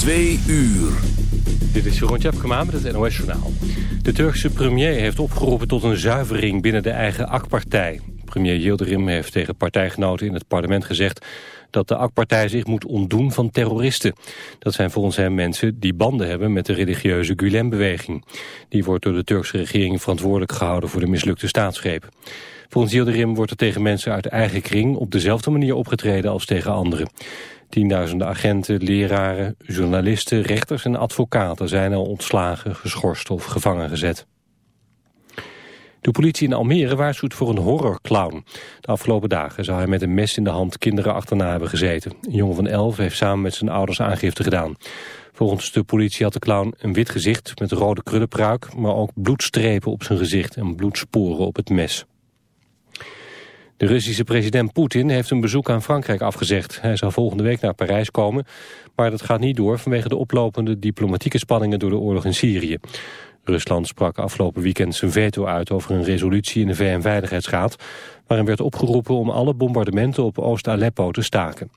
Twee uur. Dit is Jeroen Tjepkema met het NOS Journaal. De Turkse premier heeft opgeroepen tot een zuivering binnen de eigen AK-partij. Premier Yildirim heeft tegen partijgenoten in het parlement gezegd... dat de AK-partij zich moet ontdoen van terroristen. Dat zijn volgens hem mensen die banden hebben met de religieuze Gulen-beweging. Die wordt door de Turkse regering verantwoordelijk gehouden voor de mislukte staatsgreep. Volgens Yildirim wordt er tegen mensen uit eigen kring op dezelfde manier opgetreden als tegen anderen. Tienduizenden agenten, leraren, journalisten, rechters en advocaten zijn al ontslagen, geschorst of gevangen gezet. De politie in Almere waarschuwt voor een horrorclown. De afgelopen dagen zou hij met een mes in de hand kinderen achterna hebben gezeten. Een jongen van elf heeft samen met zijn ouders aangifte gedaan. Volgens de politie had de clown een wit gezicht met rode krullenpruik... maar ook bloedstrepen op zijn gezicht en bloedsporen op het mes. De Russische president Poetin heeft een bezoek aan Frankrijk afgezegd. Hij zou volgende week naar Parijs komen, maar dat gaat niet door vanwege de oplopende diplomatieke spanningen door de oorlog in Syrië. Rusland sprak afgelopen weekend zijn veto uit over een resolutie in de VN-veiligheidsraad, waarin werd opgeroepen om alle bombardementen op Oost-Aleppo te staken.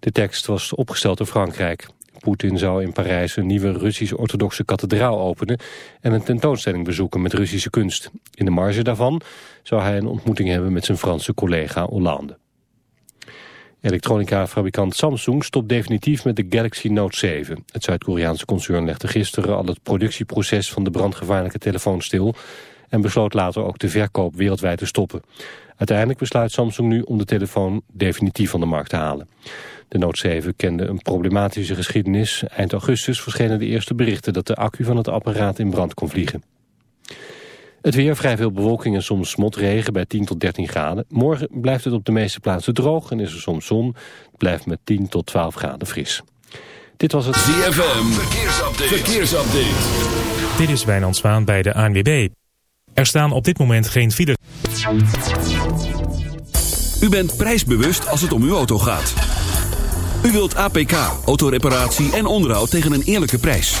De tekst was opgesteld door Frankrijk. Poetin zou in Parijs een nieuwe Russisch-orthodoxe kathedraal openen en een tentoonstelling bezoeken met Russische kunst. In de marge daarvan zou hij een ontmoeting hebben met zijn Franse collega Hollande. Elektronica-fabrikant Samsung stopt definitief met de Galaxy Note 7. Het Zuid-Koreaanse concern legde gisteren al het productieproces van de brandgevaarlijke telefoon stil en besloot later ook de verkoop wereldwijd te stoppen. Uiteindelijk besluit Samsung nu om de telefoon definitief van de markt te halen. De Note 7 kende een problematische geschiedenis. Eind augustus verschenen de eerste berichten dat de accu van het apparaat in brand kon vliegen. Het weer, vrij veel bewolking en soms motregen bij 10 tot 13 graden. Morgen blijft het op de meeste plaatsen droog en is er soms zon. Het blijft met 10 tot 12 graden fris. Dit was het ZFM, verkeersupdate. verkeersupdate. Dit is Wijnand Zwaan bij de ANWB. Er staan op dit moment geen files. U bent prijsbewust als het om uw auto gaat. U wilt APK, autoreparatie en onderhoud tegen een eerlijke prijs.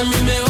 a me va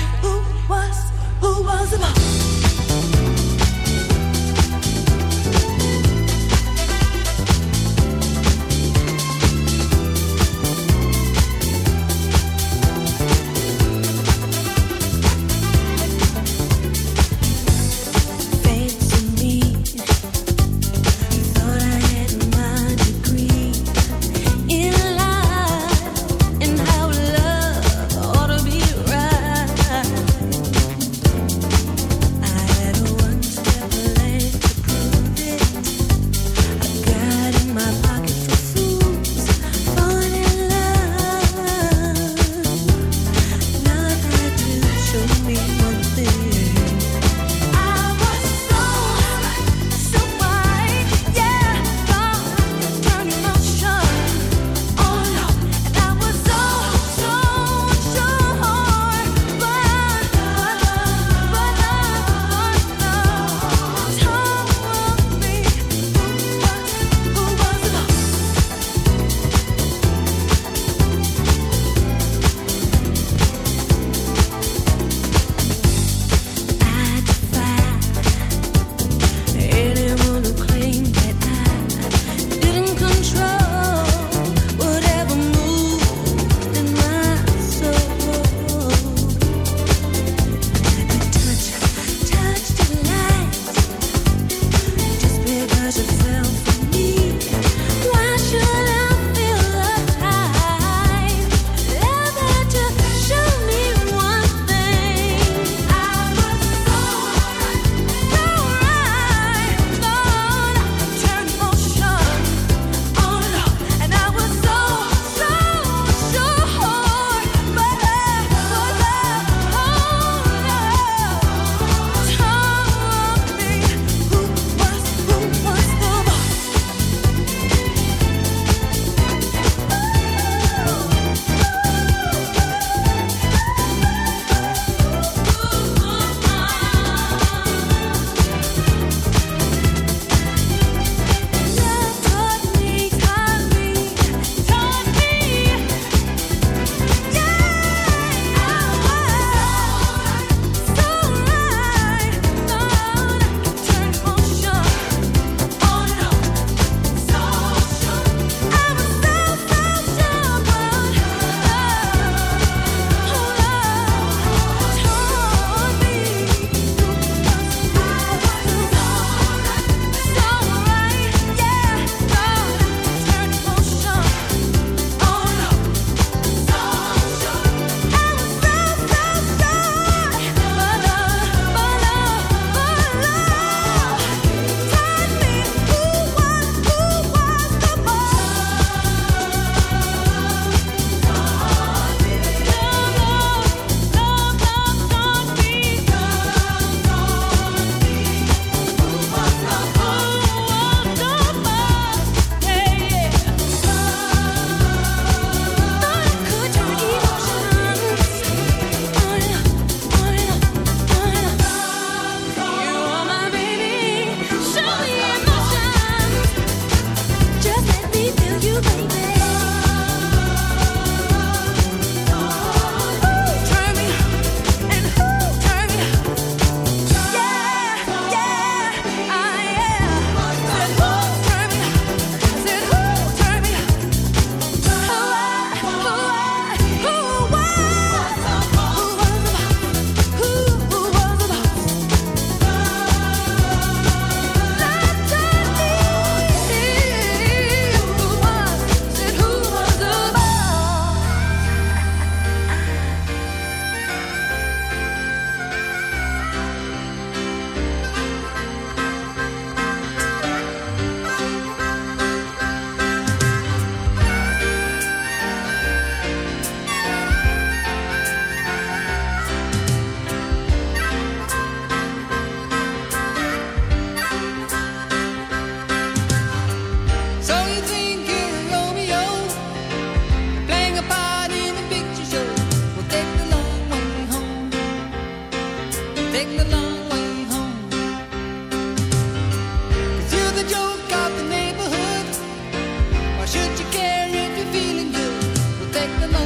Should you care if you're feeling good? We'll take the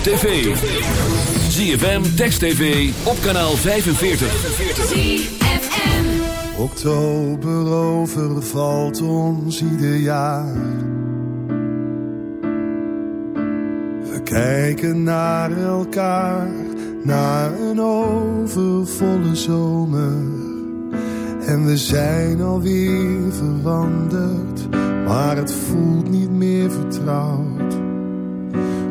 op tv. ZFM, Text TV, op kanaal 45. ZFM. Oktober overvalt ons ieder jaar. We kijken naar elkaar, naar een overvolle zomer. En we zijn alweer veranderd, maar het voelt niet meer vertrouwd.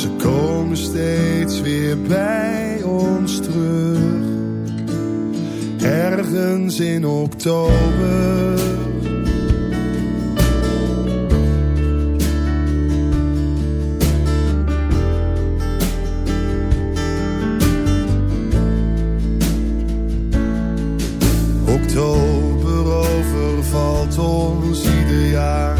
Ze komen steeds weer bij ons terug. Ergens in oktober. Oktober overvalt ons ieder jaar.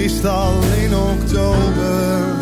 Meestal in oktober.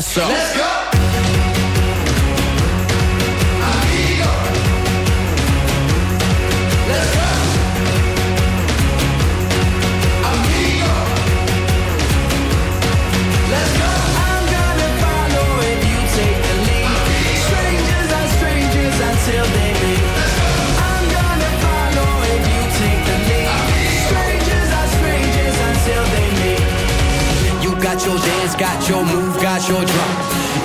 Let's go.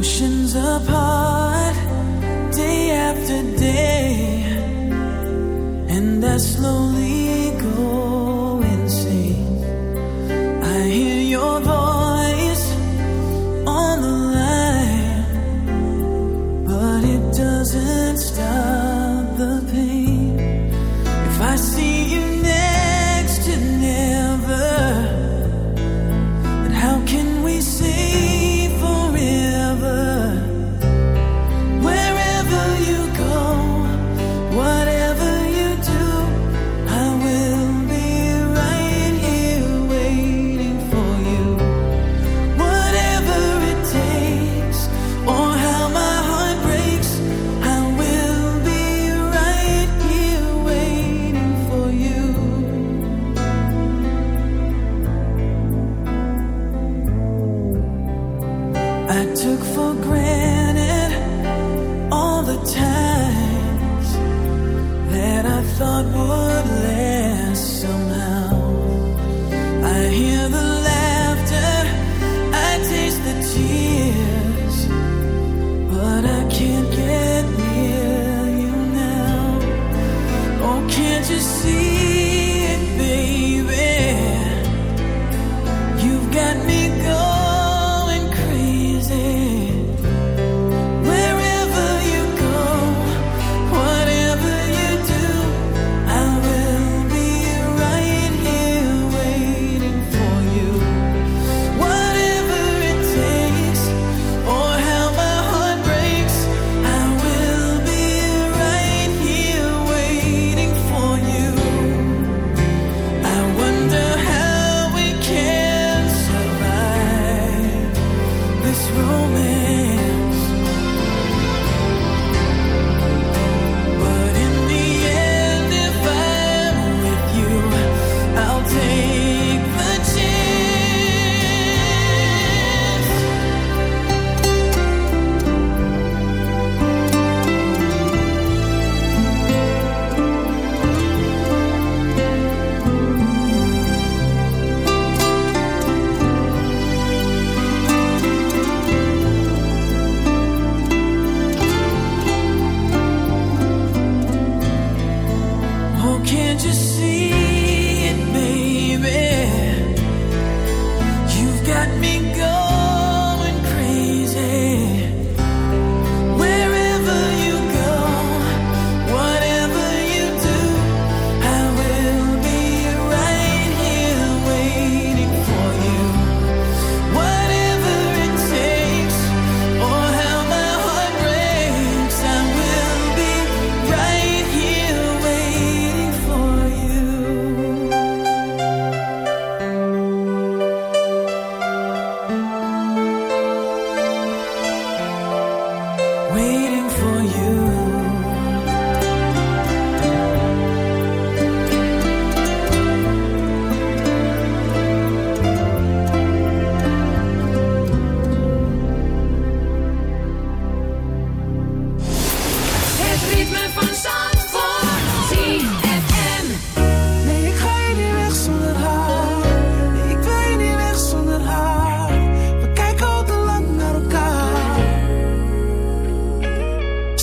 oceans apart day after day, and I slowly.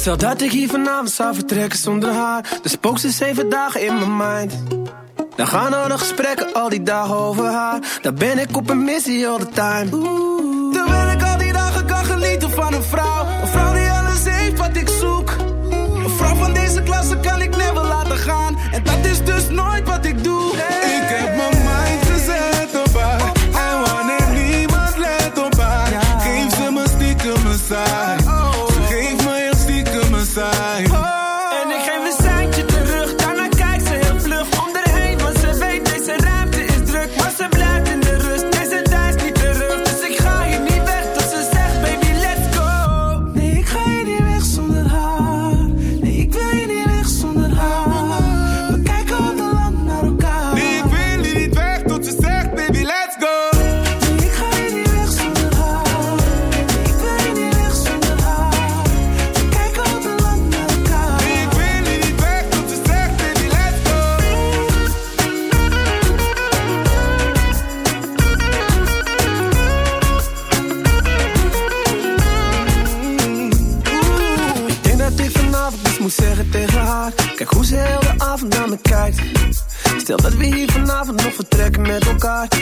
Stel dat ik hier vanavond zou vertrekken zonder haar. Dus spook ze zeven dagen in mijn mind. Dan gaan er nog gesprekken al die dagen over haar. Dan ben ik op een missie all the time.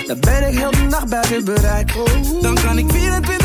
Dan ben ik heel de nacht buiten bereik. Dan kan ik 24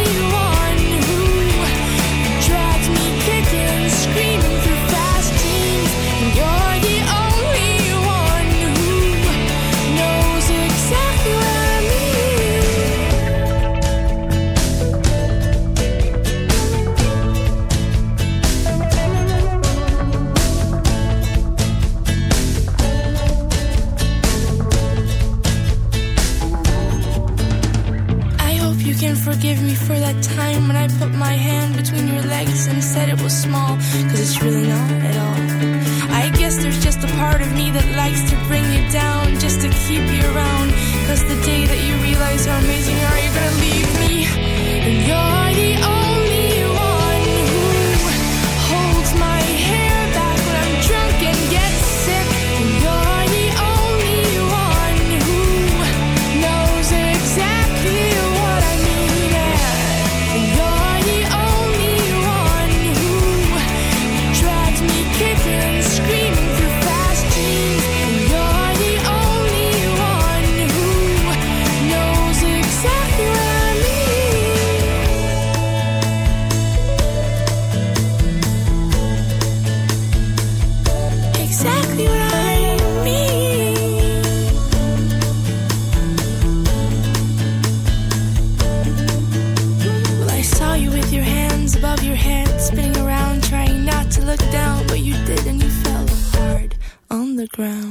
keep you around. Cause the day that you realize how amazing are, you're gonna leave me. And you're ground.